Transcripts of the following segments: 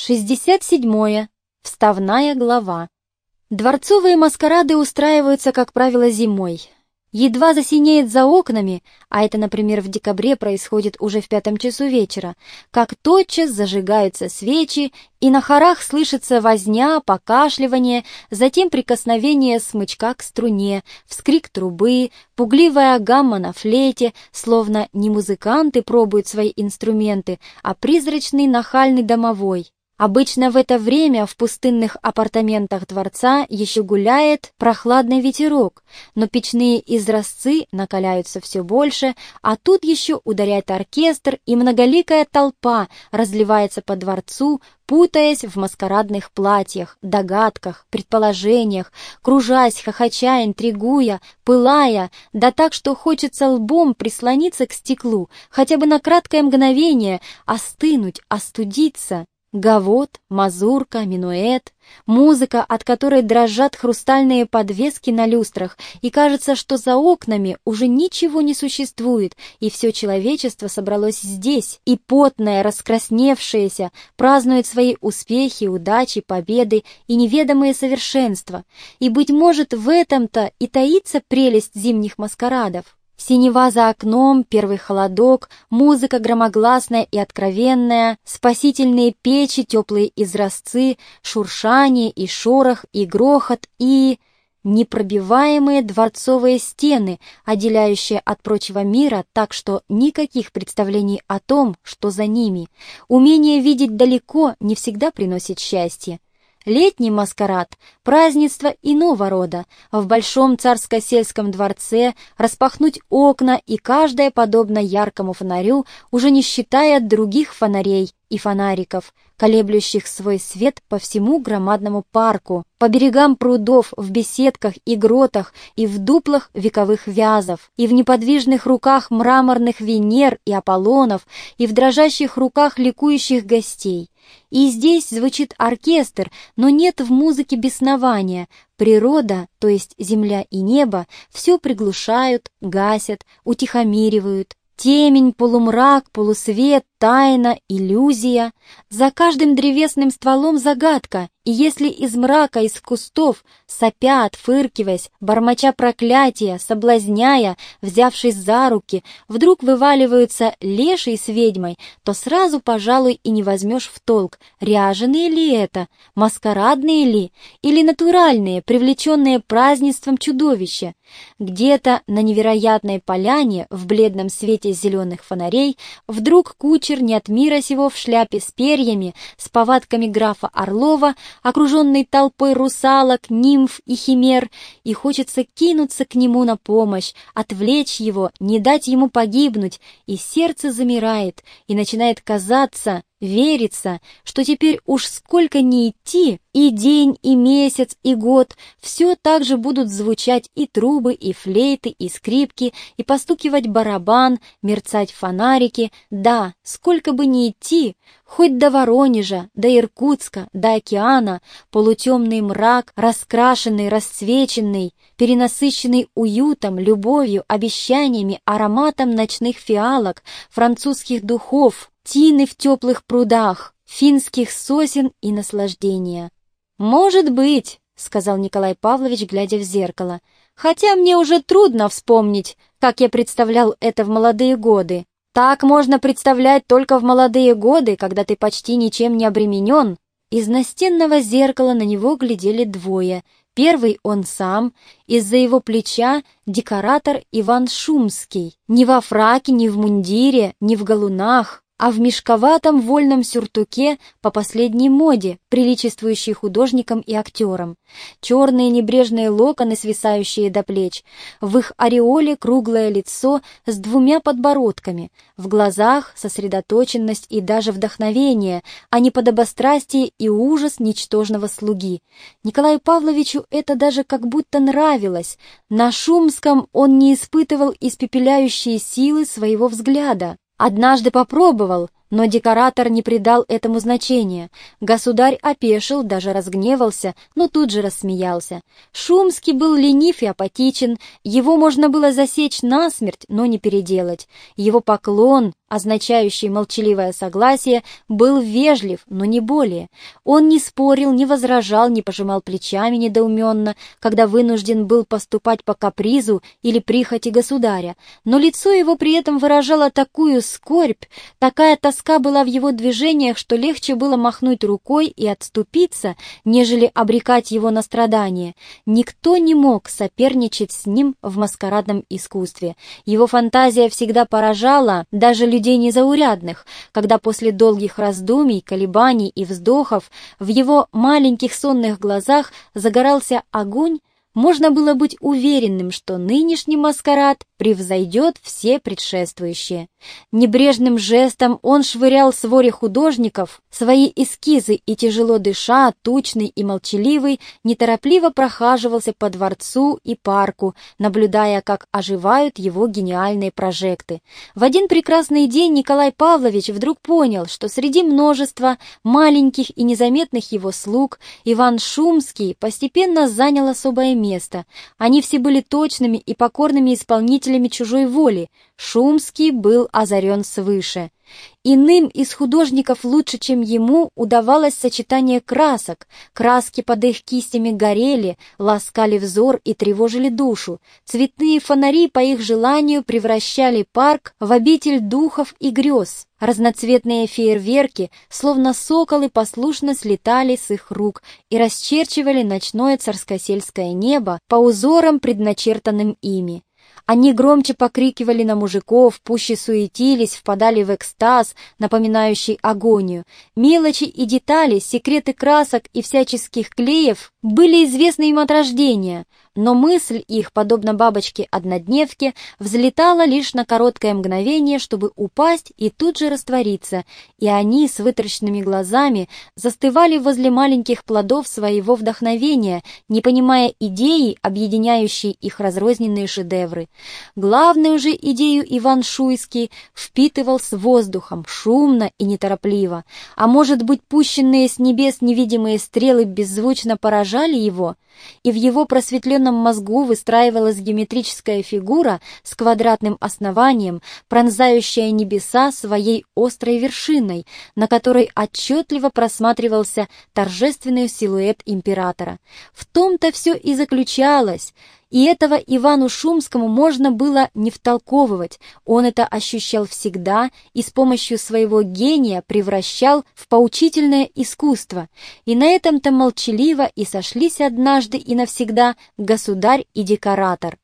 67. Вставная глава. Дворцовые маскарады устраиваются, как правило, зимой. Едва засинеет за окнами, а это, например, в декабре происходит уже в пятом часу вечера, как тотчас зажигаются свечи, и на хорах слышится возня, покашливание, затем прикосновение смычка к струне, вскрик трубы, пугливая гамма на флейте, словно не музыканты пробуют свои инструменты, а призрачный нахальный домовой. Обычно в это время в пустынных апартаментах дворца еще гуляет прохладный ветерок, но печные изразцы накаляются все больше, а тут еще ударяет оркестр, и многоликая толпа разливается по дворцу, путаясь в маскарадных платьях, догадках, предположениях, кружась, хохоча, интригуя, пылая, да так, что хочется лбом прислониться к стеклу, хотя бы на краткое мгновение, остынуть, остудиться. Гавот, мазурка, минуэт, музыка, от которой дрожат хрустальные подвески на люстрах, и кажется, что за окнами уже ничего не существует, и все человечество собралось здесь, и потное, раскрасневшееся, празднует свои успехи, удачи, победы и неведомые совершенства. И, быть может, в этом-то и таится прелесть зимних маскарадов. Синева за окном, первый холодок, музыка громогласная и откровенная, спасительные печи, теплые изразцы, шуршание и шорох, и грохот, и... непробиваемые дворцовые стены, отделяющие от прочего мира так, что никаких представлений о том, что за ними. Умение видеть далеко не всегда приносит счастье. Летний маскарад – празднество иного рода. В большом царско-сельском дворце распахнуть окна, и каждое, подобно яркому фонарю, уже не считая других фонарей и фонариков, колеблющих свой свет по всему громадному парку, по берегам прудов, в беседках и гротах, и в дуплах вековых вязов, и в неподвижных руках мраморных Венер и Аполлонов, и в дрожащих руках ликующих гостей. И здесь звучит оркестр, но нет в музыке беснования. Природа, то есть земля и небо, все приглушают, гасят, утихомиривают. Темень, полумрак, полусвет, тайна, иллюзия. За каждым древесным стволом загадка, и если из мрака, из кустов, сопя, отфыркиваясь, бормоча проклятия, соблазняя, взявшись за руки, вдруг вываливаются леший с ведьмой, то сразу, пожалуй, и не возьмешь в толк, ряженые ли это, маскарадные ли, или натуральные, привлеченные празднеством чудовища. Где-то на невероятной поляне, в бледном свете зеленых фонарей, вдруг кучер не от мира сего в шляпе с перьями, с повадками графа Орлова, окруженный толпой русалок, нимф и химер, и хочется кинуться к нему на помощь, отвлечь его, не дать ему погибнуть, и сердце замирает, и начинает казаться, Верится, что теперь уж сколько ни идти, и день, и месяц, и год, все так же будут звучать и трубы, и флейты, и скрипки, и постукивать барабан, мерцать фонарики. Да, сколько бы ни идти, хоть до Воронежа, до Иркутска, до океана, полутемный мрак, раскрашенный, расцвеченный, перенасыщенный уютом, любовью, обещаниями, ароматом ночных фиалок, французских духов, тины в теплых прудах, финских сосен и наслаждения. «Может быть», — сказал Николай Павлович, глядя в зеркало, «хотя мне уже трудно вспомнить, как я представлял это в молодые годы. Так можно представлять только в молодые годы, когда ты почти ничем не обременен». Из настенного зеркала на него глядели двое. Первый он сам, из-за его плеча декоратор Иван Шумский. Ни во фраке, ни в мундире, ни в галунах, а в мешковатом вольном сюртуке по последней моде, приличествующей художникам и актерам. Черные небрежные локоны, свисающие до плеч, в их ореоле круглое лицо с двумя подбородками, в глазах сосредоточенность и даже вдохновение, а не подобострастие и ужас ничтожного слуги. Николаю Павловичу это даже как будто нравилось. На Шумском он не испытывал испепеляющие силы своего взгляда. Однажды попробовал, Но декоратор не придал этому значения. Государь опешил, даже разгневался, но тут же рассмеялся. Шумский был ленив и апатичен, его можно было засечь насмерть, но не переделать. Его поклон, означающий молчаливое согласие, был вежлив, но не более. Он не спорил, не возражал, не пожимал плечами недоуменно, когда вынужден был поступать по капризу или прихоти государя, но лицо его при этом выражало такую скорбь, такая тоска была в его движениях, что легче было махнуть рукой и отступиться, нежели обрекать его на страдания. Никто не мог соперничать с ним в маскарадном искусстве. Его фантазия всегда поражала даже людей незаурядных, когда после долгих раздумий, колебаний и вздохов в его маленьких сонных глазах загорался огонь, можно было быть уверенным, что нынешний маскарад превзойдет все предшествующие. Небрежным жестом он швырял с воре художников свои эскизы и, тяжело дыша, тучный и молчаливый, неторопливо прохаживался по дворцу и парку, наблюдая, как оживают его гениальные прожекты. В один прекрасный день Николай Павлович вдруг понял, что среди множества маленьких и незаметных его слуг Иван Шумский постепенно занял особое место. Они все были точными и покорными исполнителями чужой воли. Шумский был озарен свыше. Иным из художников лучше, чем ему, удавалось сочетание красок. Краски под их кистями горели, ласкали взор и тревожили душу. Цветные фонари по их желанию превращали парк в обитель духов и грез. Разноцветные фейерверки, словно соколы, послушно слетали с их рук и расчерчивали ночное царскосельское небо по узорам, предначертанным ими. Они громче покрикивали на мужиков, пуще суетились, впадали в экстаз, напоминающий агонию. Мелочи и детали, секреты красок и всяческих клеев были известны им от рождения, но мысль их, подобно бабочке-однодневке, взлетала лишь на короткое мгновение, чтобы упасть и тут же раствориться, и они с вытраченными глазами застывали возле маленьких плодов своего вдохновения, не понимая идеи, объединяющей их разрозненные шедевры. Главную же идею Иван Шуйский впитывал с воздухом, шумно и неторопливо, а может быть, пущенные с небес невидимые стрелы беззвучно поражали его, и в его просветленном мозгу выстраивалась геометрическая фигура с квадратным основанием, пронзающая небеса своей острой вершиной, на которой отчетливо просматривался торжественный силуэт императора. В том-то все и заключалось, и этого Ивану Шумскому можно было не втолковывать, он это ощущал всегда и с помощью своего гения превращал в поучительное искусство. И на этом-то молчаливо и сошлись однажды и навсегда государь и декоратор.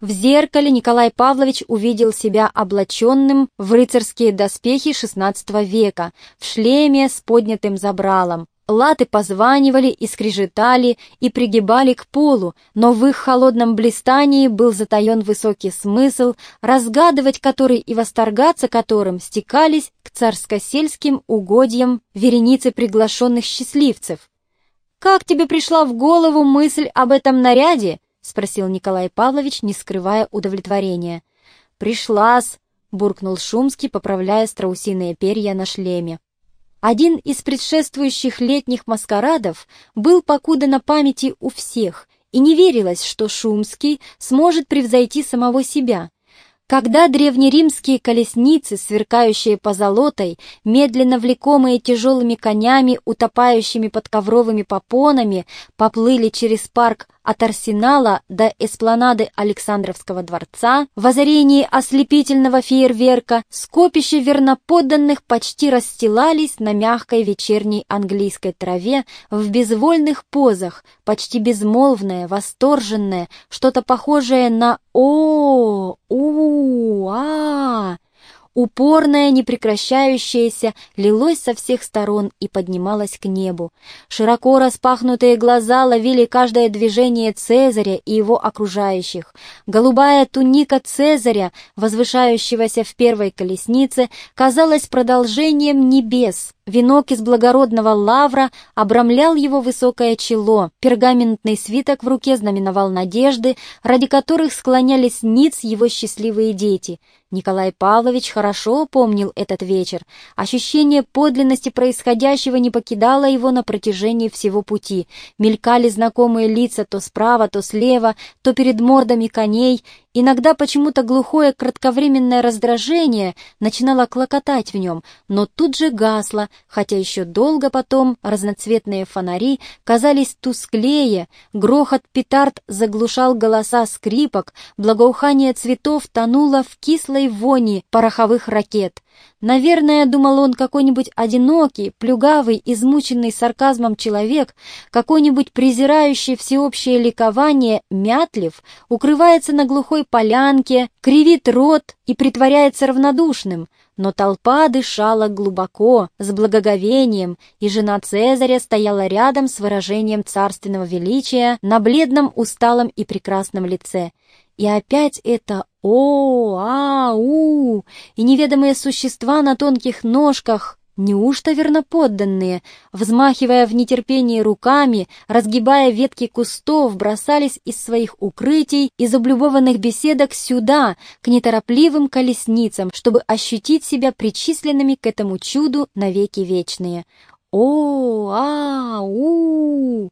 В зеркале Николай Павлович увидел себя облаченным в рыцарские доспехи XVI века, в шлеме с поднятым забралом. Латы позванивали и скрежетали и пригибали к полу, но в их холодном блистании был затаен высокий смысл, разгадывать который и восторгаться которым стекались к царско-сельским угодьям вереницы приглашенных счастливцев. «Как тебе пришла в голову мысль об этом наряде?» — спросил Николай Павлович, не скрывая удовлетворения. «Пришлась», — буркнул Шумский, поправляя страусиные перья на шлеме. Один из предшествующих летних маскарадов был покуда на памяти у всех, и не верилось, что Шумский сможет превзойти самого себя. Когда древнеримские колесницы, сверкающие позолотой, медленно влекомые тяжелыми конями, утопающими под ковровыми попонами, поплыли через парк от Арсенала до эспланады Александровского дворца, в озарении ослепительного фейерверка скопища верноподданных почти расстилались на мягкой вечерней английской траве в безвольных позах, почти безмолвное, восторженное, что-то похожее на «О, у, а, упорное, непрекращающееся, лилось со всех сторон и поднималось к небу. Широко распахнутые глаза ловили каждое движение Цезаря и его окружающих. Голубая туника Цезаря, возвышающегося в первой колеснице, казалась продолжением небес, Венок из благородного лавра обрамлял его высокое чело, пергаментный свиток в руке знаменовал надежды, ради которых склонялись ниц его счастливые дети. Николай Павлович хорошо помнил этот вечер. Ощущение подлинности происходящего не покидало его на протяжении всего пути. Мелькали знакомые лица то справа, то слева, то перед мордами коней. Иногда почему-то глухое кратковременное раздражение начинало клокотать в нем, но тут же гасло, хотя еще долго потом разноцветные фонари казались тусклее, грохот петард заглушал голоса скрипок, благоухание цветов тонуло в кислой вони пороховых ракет. Наверное, думал он, какой-нибудь одинокий, плюгавый, измученный сарказмом человек, какой-нибудь презирающий всеобщее ликование мятлив, укрывается на глухой полянке, кривит рот и притворяется равнодушным, но толпа дышала глубоко, с благоговением, и жена Цезаря стояла рядом с выражением царственного величия на бледном, усталом и прекрасном лице. И опять это «о», «а», «у» и неведомые существа на тонких ножках, Неужто верноподданные, взмахивая в нетерпении руками, разгибая ветки кустов, бросались из своих укрытий, из облюбованных беседок сюда, к неторопливым колесницам, чтобы ощутить себя причисленными к этому чуду навеки вечные? О, а, у!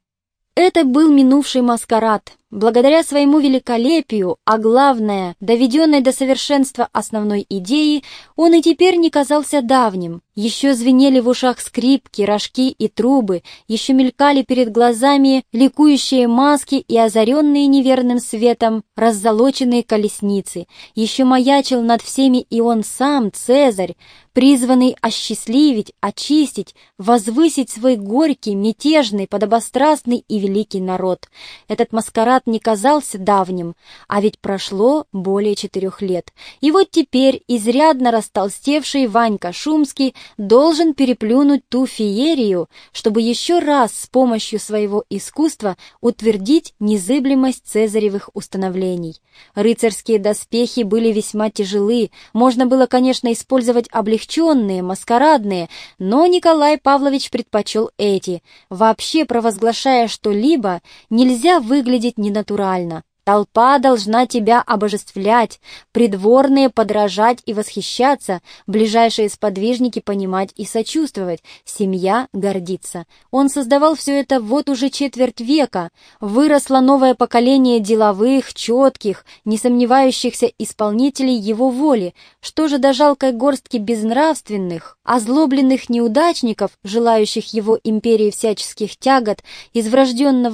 Это был минувший маскарад, Благодаря своему великолепию, а главное, доведенной до совершенства основной идеи, он и теперь не казался давним. Еще звенели в ушах скрипки, рожки и трубы, еще мелькали перед глазами ликующие маски и озаренные неверным светом раззолоченные колесницы. Еще маячил над всеми и он сам, Цезарь, призванный осчастливить, очистить, возвысить свой горький, мятежный, подобострастный и великий народ. Этот маскарад назад не казался давним, а ведь прошло более четырех лет. И вот теперь изрядно растолстевший Ванька Шумский должен переплюнуть ту феерию, чтобы еще раз с помощью своего искусства утвердить незыблемость цезаревых установлений. Рыцарские доспехи были весьма тяжелы, можно было, конечно, использовать облегченные, маскарадные, но Николай Павлович предпочел эти, вообще провозглашая что-либо, нельзя выглядеть ненатурально. Толпа должна тебя обожествлять, придворные подражать и восхищаться, ближайшие сподвижники понимать и сочувствовать, семья гордиться. Он создавал все это вот уже четверть века. Выросло новое поколение деловых, четких, не сомневающихся исполнителей его воли. Что же до жалкой горстки безнравственных, озлобленных неудачников, желающих его империи всяческих тягот, из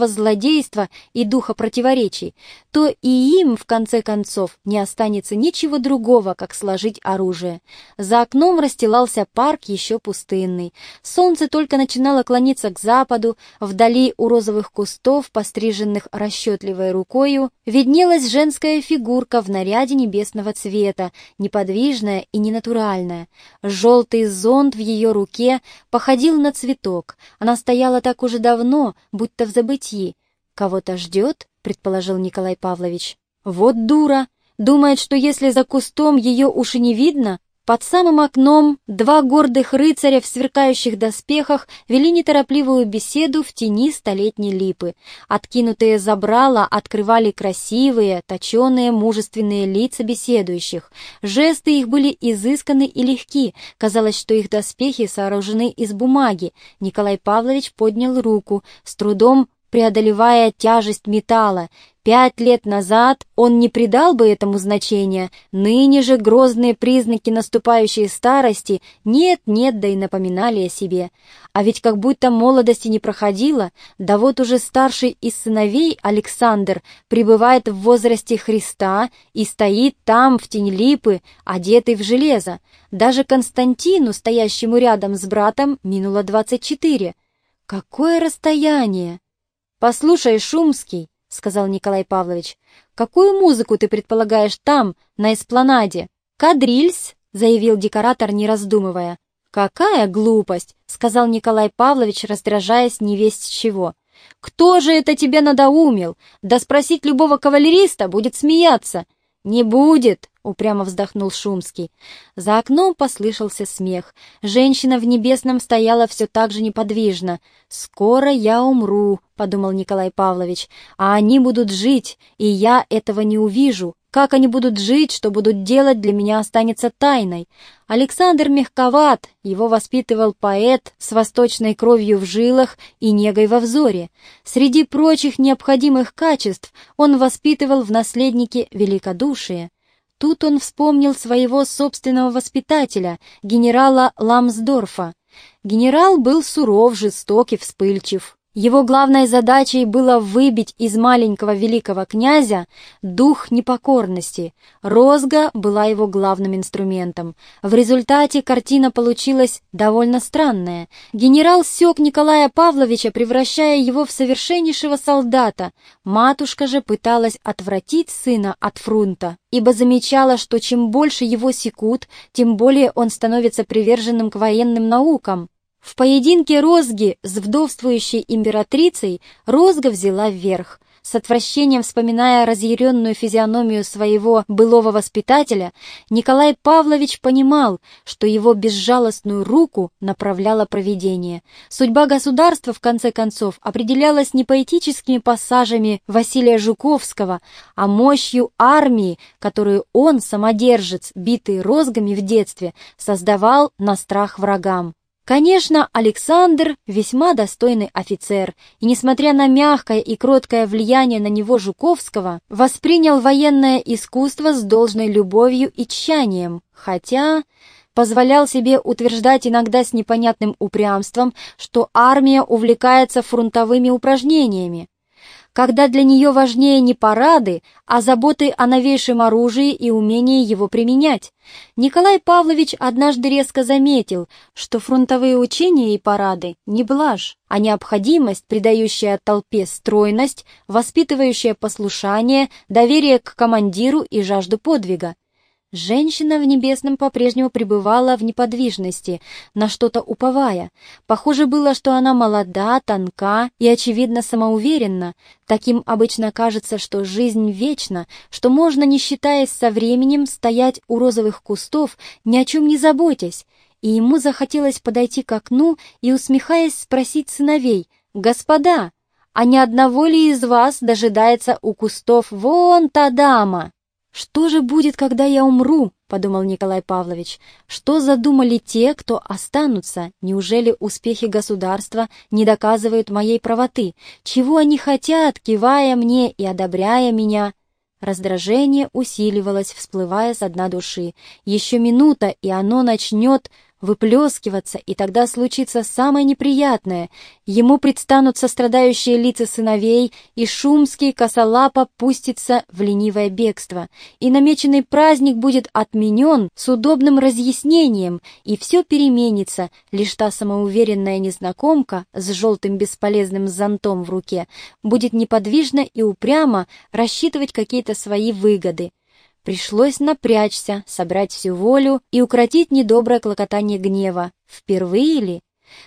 злодейства и духа противоречий, то и им, в конце концов, не останется ничего другого, как сложить оружие. За окном расстилался парк еще пустынный. Солнце только начинало клониться к западу, вдали у розовых кустов, постриженных расчетливой рукою, виднелась женская фигурка в наряде небесного цвета, неподвижная и ненатуральная. Желтый зонт в ее руке походил на цветок. Она стояла так уже давно, будто в забытии. Кого-то ждет? Предположил Николай Павлович. «Вот дура! Думает, что если за кустом ее уши не видно, под самым окном два гордых рыцаря в сверкающих доспехах вели неторопливую беседу в тени столетней липы. Откинутые забрала открывали красивые, точеные, мужественные лица беседующих. Жесты их были изысканы и легки. Казалось, что их доспехи сооружены из бумаги. Николай Павлович поднял руку, с трудом преодолевая тяжесть металла. Пять лет назад он не придал бы этому значения, ныне же грозные признаки наступающей старости нет-нет, да и напоминали о себе. А ведь как будто молодости не проходило, да вот уже старший из сыновей Александр пребывает в возрасте Христа и стоит там, в тень липы, одетый в железо. Даже Константину, стоящему рядом с братом, минуло двадцать четыре. Какое расстояние! «Послушай, Шумский», — сказал Николай Павлович, «какую музыку ты предполагаешь там, на эспланаде?» «Кадрильс», — заявил декоратор, не раздумывая. «Какая глупость!» — сказал Николай Павлович, раздражаясь невесть чего. «Кто же это тебе надоумил? Да спросить любого кавалериста будет смеяться. «Не будет!» — упрямо вздохнул Шумский. За окном послышался смех. Женщина в небесном стояла все так же неподвижно. «Скоро я умру», — подумал Николай Павлович, «а они будут жить, и я этого не увижу. Как они будут жить, что будут делать, для меня останется тайной. Александр мягковат, его воспитывал поэт с восточной кровью в жилах и негой во взоре. Среди прочих необходимых качеств он воспитывал в наследнике великодушие. Тут он вспомнил своего собственного воспитателя, генерала Ламсдорфа. Генерал был суров, жесток и вспыльчив. Его главной задачей было выбить из маленького великого князя дух непокорности. Розга была его главным инструментом. В результате картина получилась довольно странная. Генерал сёк Николая Павловича, превращая его в совершеннейшего солдата. Матушка же пыталась отвратить сына от фрунта, ибо замечала, что чем больше его секут, тем более он становится приверженным к военным наукам. В поединке Розги с вдовствующей императрицей Розга взяла вверх. С отвращением вспоминая разъяренную физиономию своего былого воспитателя, Николай Павлович понимал, что его безжалостную руку направляло провидение. Судьба государства, в конце концов, определялась не поэтическими пассажами Василия Жуковского, а мощью армии, которую он, самодержец, битый розгами в детстве, создавал на страх врагам. Конечно, Александр весьма достойный офицер, и, несмотря на мягкое и кроткое влияние на него Жуковского, воспринял военное искусство с должной любовью и тщанием, хотя позволял себе утверждать иногда с непонятным упрямством, что армия увлекается фронтовыми упражнениями когда для нее важнее не парады, а заботы о новейшем оружии и умении его применять. Николай Павлович однажды резко заметил, что фронтовые учения и парады не блажь, а необходимость, придающая толпе стройность, воспитывающая послушание, доверие к командиру и жажду подвига. Женщина в небесном по-прежнему пребывала в неподвижности, на что-то уповая. Похоже было, что она молода, тонка и, очевидно, самоуверенна. Таким обычно кажется, что жизнь вечна, что можно, не считаясь со временем, стоять у розовых кустов, ни о чем не заботясь. И ему захотелось подойти к окну и, усмехаясь, спросить сыновей, «Господа, а ни одного ли из вас дожидается у кустов вон та дама?» «Что же будет, когда я умру?» — подумал Николай Павлович. «Что задумали те, кто останутся? Неужели успехи государства не доказывают моей правоты? Чего они хотят, кивая мне и одобряя меня?» Раздражение усиливалось, всплывая с дна души. Еще минута, и оно начнет выплескиваться, и тогда случится самое неприятное. Ему предстанут сострадающие лица сыновей, и шумский косолапо пустится в ленивое бегство. И намеченный праздник будет отменен с удобным разъяснением, и все переменится, лишь та самоуверенная незнакомка с желтым бесполезным зонтом в руке будет неподвижно и упрямо рассчитывать какие-то свои выгоды. Пришлось напрячься, собрать всю волю и укротить недоброе клокотание гнева. Впервые ли?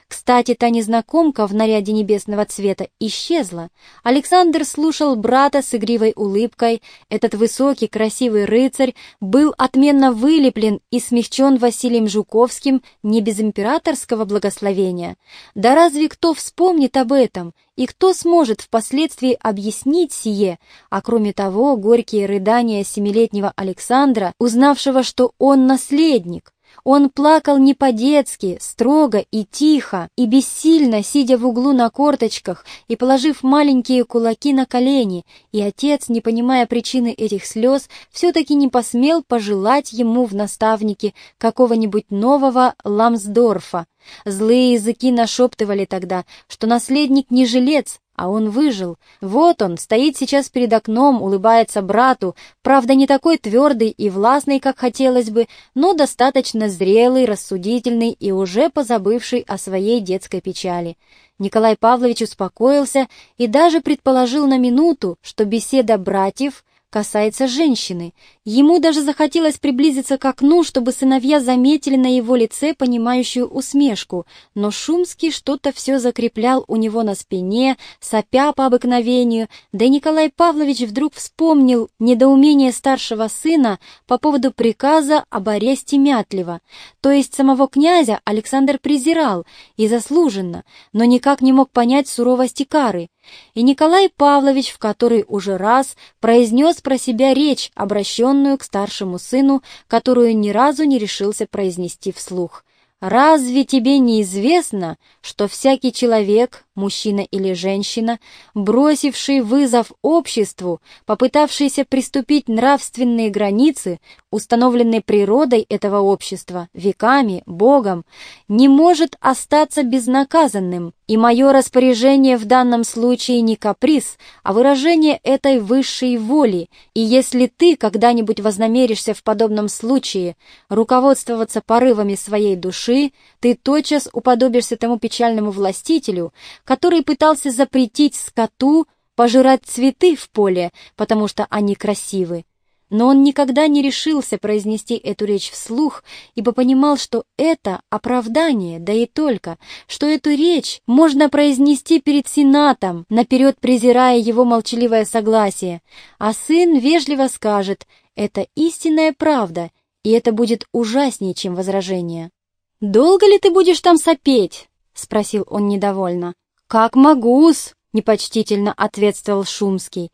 Кстати, та незнакомка в наряде небесного цвета исчезла. Александр слушал брата с игривой улыбкой. Этот высокий, красивый рыцарь был отменно вылеплен и смягчен Василием Жуковским не без императорского благословения. Да разве кто вспомнит об этом? И кто сможет впоследствии объяснить сие? А кроме того, горькие рыдания семилетнего Александра, узнавшего, что он наследник. Он плакал не по-детски, строго и тихо, и бессильно, сидя в углу на корточках и положив маленькие кулаки на колени, и отец, не понимая причины этих слез, все-таки не посмел пожелать ему в наставнике какого-нибудь нового Ламсдорфа. Злые языки нашептывали тогда, что наследник не жилец, а он выжил. Вот он, стоит сейчас перед окном, улыбается брату, правда, не такой твердый и властный, как хотелось бы, но достаточно зрелый, рассудительный и уже позабывший о своей детской печали. Николай Павлович успокоился и даже предположил на минуту, что беседа братьев касается женщины. Ему даже захотелось приблизиться к окну, чтобы сыновья заметили на его лице понимающую усмешку, но Шумский что-то все закреплял у него на спине, сопя по обыкновению, да и Николай Павлович вдруг вспомнил недоумение старшего сына по поводу приказа об аресте Мятлева. То есть самого князя Александр презирал, и заслуженно, но никак не мог понять суровости кары и Николай Павлович в который уже раз произнес про себя речь, обращенную к старшему сыну, которую ни разу не решился произнести вслух. «Разве тебе не известно, что всякий человек, мужчина или женщина, бросивший вызов обществу, попытавшийся приступить нравственные границы, установленные природой этого общества, веками, Богом, не может остаться безнаказанным, и мое распоряжение в данном случае не каприз, а выражение этой высшей воли, и если ты когда-нибудь вознамеришься в подобном случае руководствоваться порывами своей души, ты тотчас уподобишься тому печальному властителю, который пытался запретить скоту пожирать цветы в поле, потому что они красивы. Но он никогда не решился произнести эту речь вслух, ибо понимал, что это оправдание, да и только, что эту речь можно произнести перед Сенатом, наперед презирая его молчаливое согласие, а сын вежливо скажет «это истинная правда», и это будет ужаснее, чем возражение. «Долго ли ты будешь там сопеть?» — спросил он недовольно. «Как могу-с», — непочтительно ответствовал Шумский.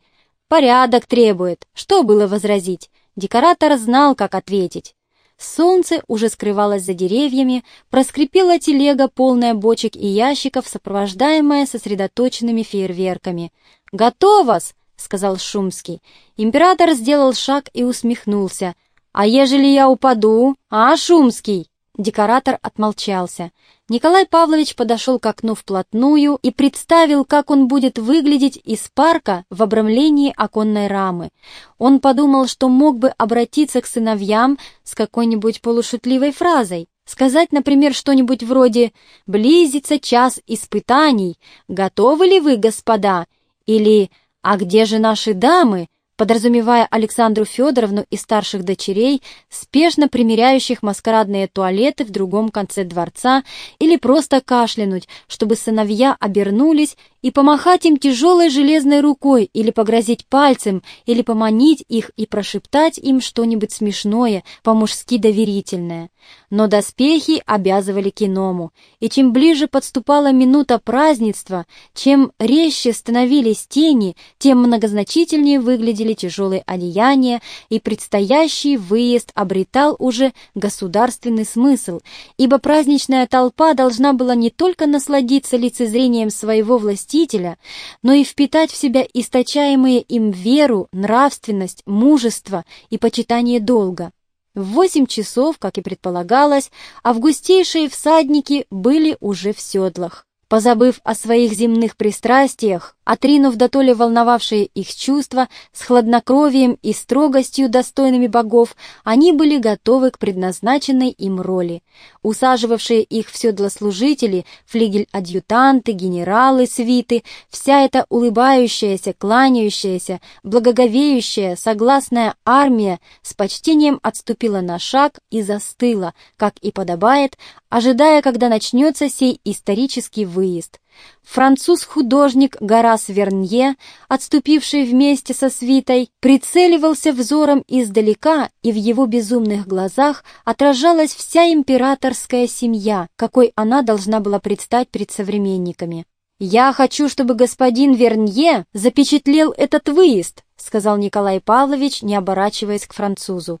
Порядок требует. Что было возразить? Декоратор знал, как ответить. Солнце уже скрывалось за деревьями, проскрипела телега, полная бочек и ящиков, сопровождаемая сосредоточенными фейерверками. «Готово-с!» — сказал Шумский. Император сделал шаг и усмехнулся. «А ежели я упаду, а, Шумский?» Декоратор отмолчался. Николай Павлович подошел к окну вплотную и представил, как он будет выглядеть из парка в обрамлении оконной рамы. Он подумал, что мог бы обратиться к сыновьям с какой-нибудь полушутливой фразой. Сказать, например, что-нибудь вроде «Близится час испытаний. Готовы ли вы, господа?» Или «А где же наши дамы?» Подразумевая Александру Федоровну и старших дочерей, спешно примеряющих маскарадные туалеты в другом конце дворца, или просто кашлянуть, чтобы сыновья обернулись и помахать им тяжелой железной рукой, или погрозить пальцем, или поманить их и прошептать им что-нибудь смешное, по-мужски доверительное. Но доспехи обязывали к иному, и чем ближе подступала минута празднества, чем резче становились тени, тем многозначительнее выглядели тяжелые одеяния, и предстоящий выезд обретал уже государственный смысл, ибо праздничная толпа должна была не только насладиться лицезрением своего властителя, Спасителя, но и впитать в себя источаемые им веру, нравственность, мужество и почитание долга. В восемь часов, как и предполагалось, августейшие всадники были уже в седлах. Позабыв о своих земных пристрастиях, отринув дотоле волновавшие их чувства, с хладнокровием и строгостью, достойными богов, они были готовы к предназначенной им роли. Усаживавшие их в седло служители, флигель-адъютанты, генералы, свиты, вся эта улыбающаяся, кланяющаяся, благоговеющая, согласная армия с почтением отступила на шаг и застыла, как и подобает, ожидая, когда начнется сей исторический выезд. Француз-художник Гарас Вернье, отступивший вместе со свитой, прицеливался взором издалека, и в его безумных глазах отражалась вся императорская семья, какой она должна была предстать перед современниками. «Я хочу, чтобы господин Вернье запечатлел этот выезд», сказал Николай Павлович, не оборачиваясь к французу.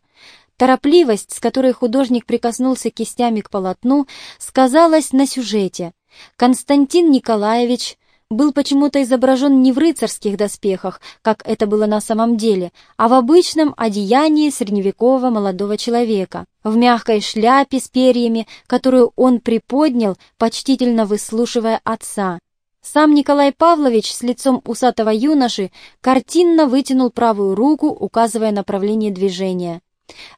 Торопливость, с которой художник прикоснулся кистями к полотну, сказалась на сюжете. Константин Николаевич был почему-то изображен не в рыцарских доспехах, как это было на самом деле, а в обычном одеянии средневекового молодого человека, в мягкой шляпе с перьями, которую он приподнял, почтительно выслушивая отца. Сам Николай Павлович с лицом усатого юноши картинно вытянул правую руку, указывая направление движения.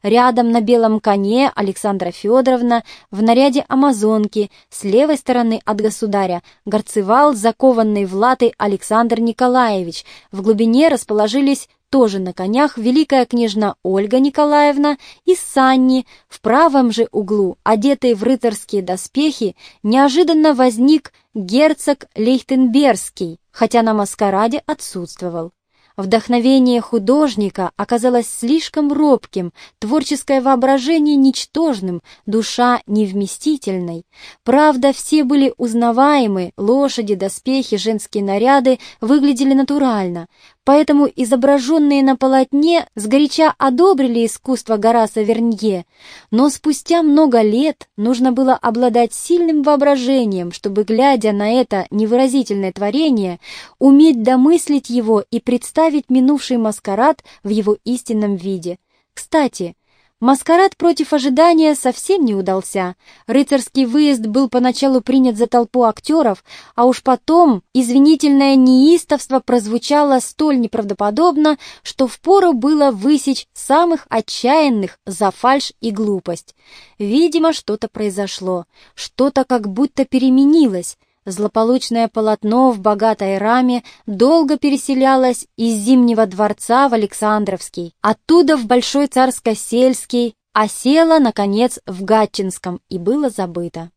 Рядом на белом коне Александра Федоровна в наряде амазонки, с левой стороны от государя горцевал закованный в латы Александр Николаевич. В глубине расположились тоже на конях великая княжна Ольга Николаевна и Санни, в правом же углу, одетый в рыцарские доспехи, неожиданно возник герцог Лейхтенбергский, хотя на маскараде отсутствовал. Вдохновение художника оказалось слишком робким, творческое воображение ничтожным, душа невместительной. Правда, все были узнаваемы, лошади, доспехи, женские наряды выглядели натурально поэтому изображенные на полотне сгоряча одобрили искусство Гараса Вернье, но спустя много лет нужно было обладать сильным воображением, чтобы, глядя на это невыразительное творение, уметь домыслить его и представить минувший маскарад в его истинном виде. Кстати, Маскарад против ожидания совсем не удался. Рыцарский выезд был поначалу принят за толпу актеров, а уж потом извинительное неистовство прозвучало столь неправдоподобно, что впору было высечь самых отчаянных за фальшь и глупость. Видимо, что-то произошло, что-то как будто переменилось, Злополучное полотно в богатой раме долго переселялось из Зимнего дворца в Александровский, оттуда в Большой Царско-Сельский, а село, наконец, в Гатчинском и было забыто.